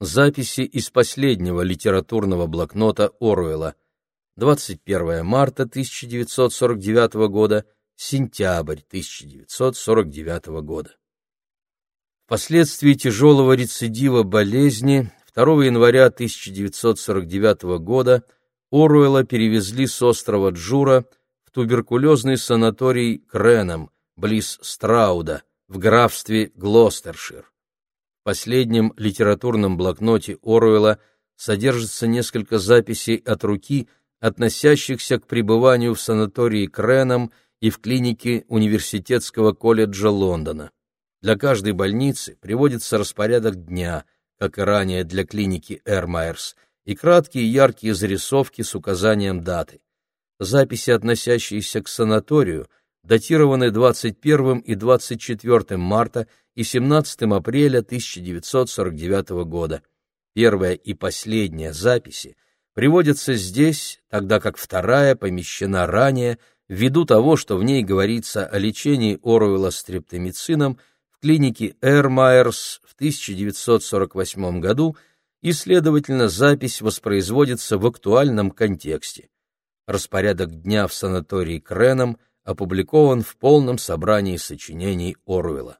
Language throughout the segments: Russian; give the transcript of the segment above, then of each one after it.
Записи из последнего литературного блокнота Оруэлла. 21 марта 1949 года, сентябрь 1949 года. Впоследствии тяжелого рецидива болезни 2 января 1949 года Оруэлла перевезли с острова Джура в туберкулезный санаторий Креном, близ Страуда, в графстве Глостершир последнем литературном блокноте Оруэлла содержится несколько записей от руки, относящихся к пребыванию в санатории Креном и в клинике Университетского колледжа Лондона. Для каждой больницы приводится распорядок дня, как и ранее для клиники Эрмайерс, и краткие яркие зарисовки с указанием даты. Записи, относящиеся к санаторию, датированы 21 и 24 марта и 17 апреля 1949 года. Первая и последняя записи приводятся здесь, тогда как вторая помещена ранее, ввиду того, что в ней говорится о лечении Оруэлла стрептомицином в клинике Эрмайерс в 1948 году, и, следовательно, запись воспроизводится в актуальном контексте. Распорядок дня в санатории Креном опубликован в полном собрании сочинений Оруэлла.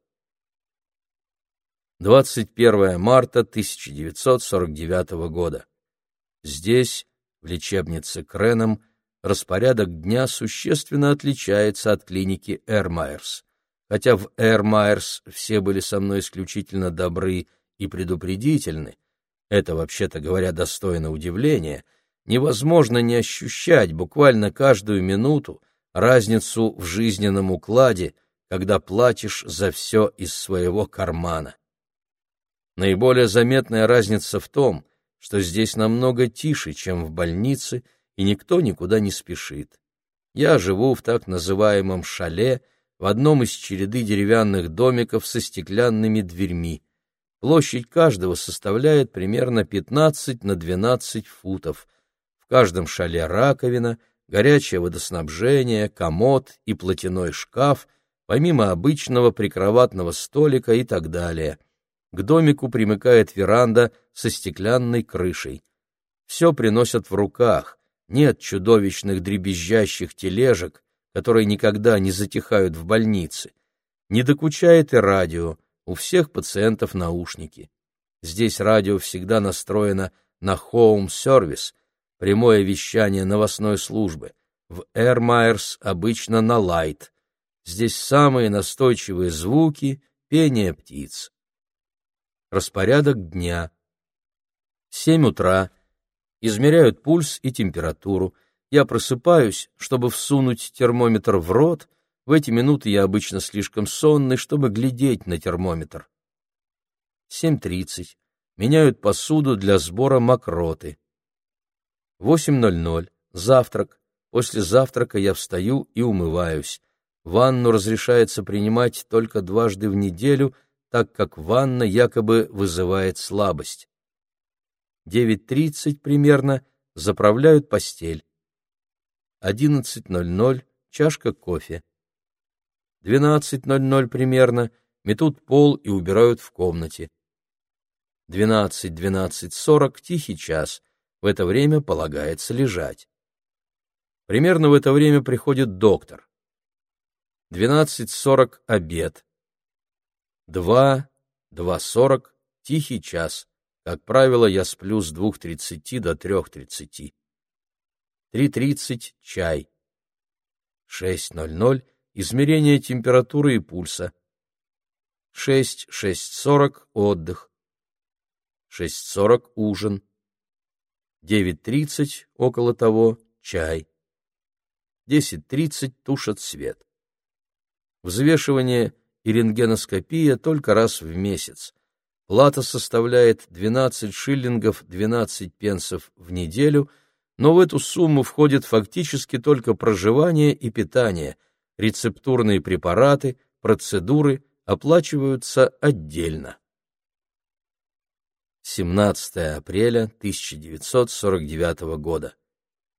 21 марта 1949 года. Здесь, в лечебнице Креном, распорядок дня существенно отличается от клиники Эрмайерс. Хотя в Эрмайерс все были со мной исключительно добры и предупредительны, это, вообще-то говоря, достойно удивления, невозможно не ощущать буквально каждую минуту разницу в жизненном укладе, когда платишь за все из своего кармана. Наиболее заметная разница в том, что здесь намного тише, чем в больнице, и никто никуда не спешит. Я живу в так называемом шале, в одном из череды деревянных домиков со стеклянными дверьми. Площадь каждого составляет примерно 15 на 12 футов. В каждом шале раковина, горячее водоснабжение, комод и платяной шкаф, помимо обычного прикроватного столика и так далее. К домику примыкает веранда со стеклянной крышей. Все приносят в руках, нет чудовищных дребезжащих тележек, которые никогда не затихают в больнице. Не докучает и радио, у всех пациентов наушники. Здесь радио всегда настроено на home service, прямое вещание новостной службы. В Myers обычно на light. Здесь самые настойчивые звуки, пение птиц. Распорядок дня. Семь утра. Измеряют пульс и температуру. Я просыпаюсь, чтобы всунуть термометр в рот. В эти минуты я обычно слишком сонный, чтобы глядеть на термометр. Семь тридцать. Меняют посуду для сбора мокроты. Восемь ноль ноль. Завтрак. После завтрака я встаю и умываюсь. Ванну разрешается принимать только дважды в неделю — так как ванна якобы вызывает слабость. 9.30 примерно заправляют постель. 11.00 чашка кофе. 12.00 примерно метут пол и убирают в комнате. 12-12.40 тихий час, в это время полагается лежать. Примерно в это время приходит доктор. 12.40 обед. Два, два сорок, тихий час. Как правило, я сплю с двух тридцати до трех тридцати. Три тридцать — чай. Шесть ноль ноль — измерение температуры и пульса. Шесть, шесть сорок — отдых. Шесть сорок — ужин. Девять тридцать — около того, чай. Десять тридцать — тушат свет. Взвешивание — и рентгеноскопия только раз в месяц. Плата составляет 12 шиллингов 12 пенсов в неделю, но в эту сумму входит фактически только проживание и питание, рецептурные препараты, процедуры оплачиваются отдельно. 17 апреля 1949 года.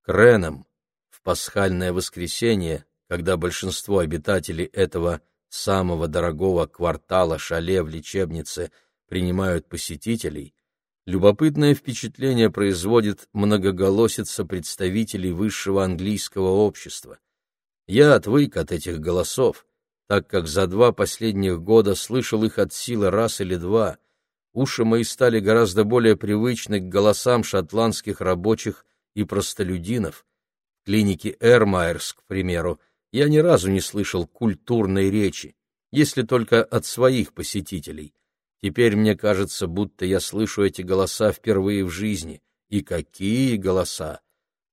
Креном в пасхальное воскресенье, когда большинство обитателей этого самого дорогого квартала шале в лечебнице принимают посетителей, Любопытное впечатление производит многоголосица представителей высшего английского общества. Я отвык от этих голосов, так как за два последних года слышал их от силы раз или два. Уши мои стали гораздо более привычны к голосам шотландских рабочих и простолюдинов. В клинике Эрмайерс, к примеру, я ни разу не слышал культурной речи, если только от своих посетителей. Теперь мне кажется, будто я слышу эти голоса впервые в жизни. И какие голоса!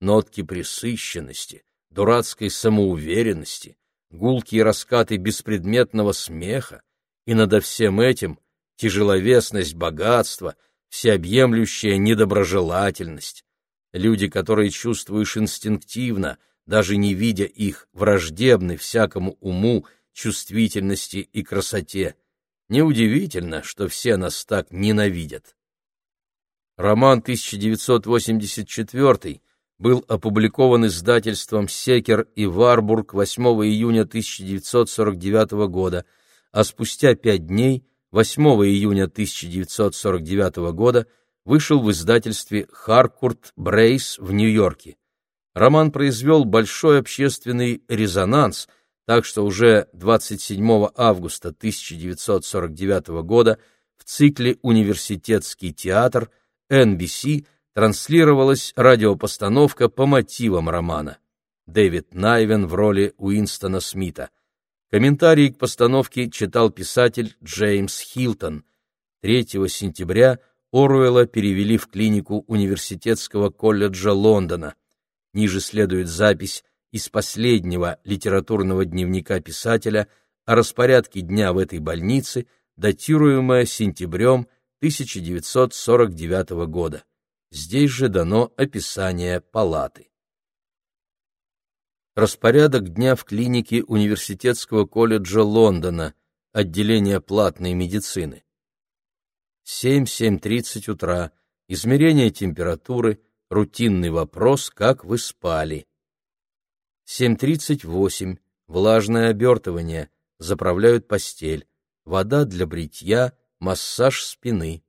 Нотки присыщенности, дурацкой самоуверенности, гулкие раскаты беспредметного смеха, и над всем этим тяжеловесность богатства, всеобъемлющая недоброжелательность. Люди, которые чувствуешь инстинктивно, даже не видя их, враждебны всякому уму, чувствительности и красоте. Неудивительно, что все нас так ненавидят. Роман 1984 был опубликован издательством «Секер» и «Варбург» 8 июня 1949 года, а спустя пять дней, 8 июня 1949 года, вышел в издательстве «Харкурт Брейс» в Нью-Йорке. Роман произвел большой общественный резонанс – так что уже 27 августа 1949 года в цикле «Университетский театр» NBC транслировалась радиопостановка по мотивам романа. Дэвид Найвен в роли Уинстона Смита. Комментарий к постановке читал писатель Джеймс Хилтон. 3 сентября Оруэлла перевели в клинику Университетского колледжа Лондона. Ниже следует запись из последнего литературного дневника писателя о распорядке дня в этой больнице, датируемая сентябрем 1949 года. Здесь же дано описание палаты. Распорядок дня в клинике Университетского колледжа Лондона, отделение платной медицины. 7-7.30 утра, измерение температуры, рутинный вопрос «Как вы спали?». 7.38. Влажное обертывание. Заправляют постель. Вода для бритья. Массаж спины.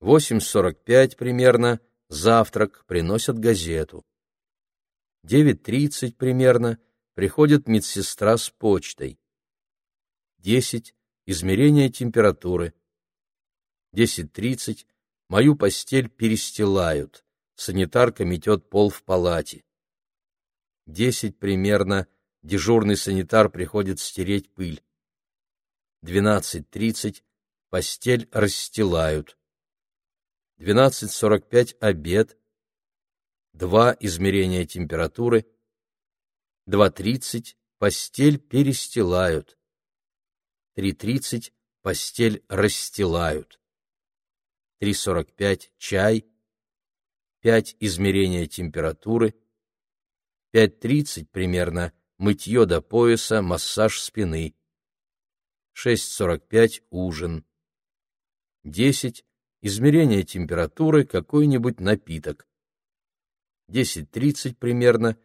8.45 примерно. Завтрак. Приносят газету. 9.30 примерно. Приходит медсестра с почтой. 10. Измерение температуры. 10.30. Мою постель перестилают. Санитарка метет пол в палате. Десять примерно дежурный санитар приходит стереть пыль. Двенадцать тридцать постель расстилают. Двенадцать сорок пять обед. Два измерения температуры. Два тридцать постель перестилают. Три тридцать постель расстилают. Три сорок пять чай. Пять измерения температуры. 5.30 примерно мытье до пояса, массаж спины. 6.45 ужин. 10. Измерение температуры, какой-нибудь напиток. 10.30 примерно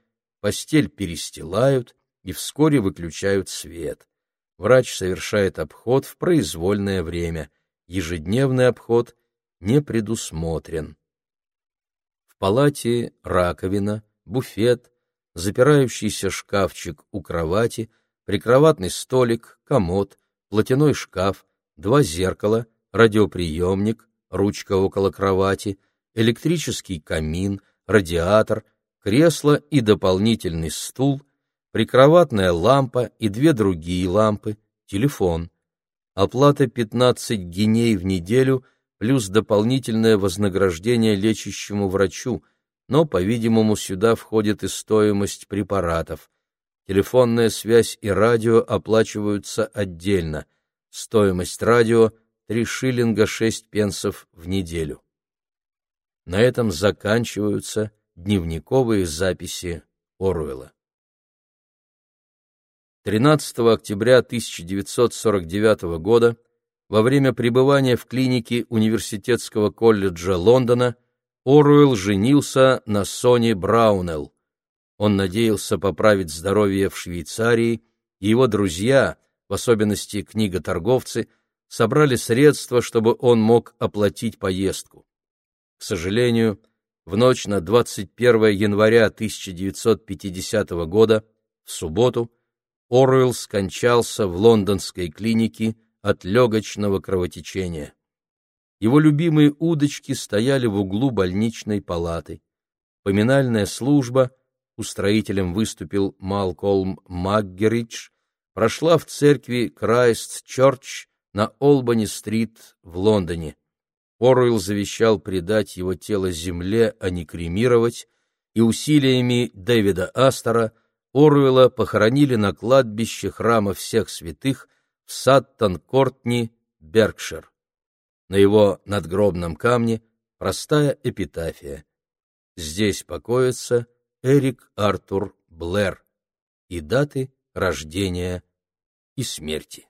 постель перестилают и вскоре выключают свет. Врач совершает обход в произвольное время. Ежедневный обход не предусмотрен. В палате раковина, буфет, запирающийся шкафчик у кровати, прикроватный столик, комод, платяной шкаф, два зеркала, радиоприемник, ручка около кровати, электрический камин, радиатор, кресло и дополнительный стул, прикроватная лампа и две другие лампы, телефон. Оплата 15 гиней в неделю плюс дополнительное вознаграждение лечащему врачу – но, по-видимому, сюда входит и стоимость препаратов. Телефонная связь и радио оплачиваются отдельно. Стоимость радио — 3 шиллинга 6 пенсов в неделю. На этом заканчиваются дневниковые записи Оруэлла. 13 октября 1949 года во время пребывания в клинике Университетского колледжа Лондона Оруэлл женился на Соне Браунелл. Он надеялся поправить здоровье в Швейцарии, и его друзья, в особенности книготорговцы, собрали средства, чтобы он мог оплатить поездку. К сожалению, в ночь на 21 января 1950 года, в субботу, Оруэлл скончался в лондонской клинике от легочного кровотечения. Его любимые удочки стояли в углу больничной палаты. Поминальная служба, устроителем выступил Малкольм Макгеридж, прошла в церкви Крайст-Чорч на Олбани-стрит в Лондоне. Оруэлл завещал предать его тело земле, а не кремировать, и усилиями Дэвида Астора Оруэлла похоронили на кладбище храма всех святых в Саттон-Кортни, Беркшир. На его надгробном камне простая эпитафия. Здесь покоится Эрик Артур Блэр и даты рождения и смерти.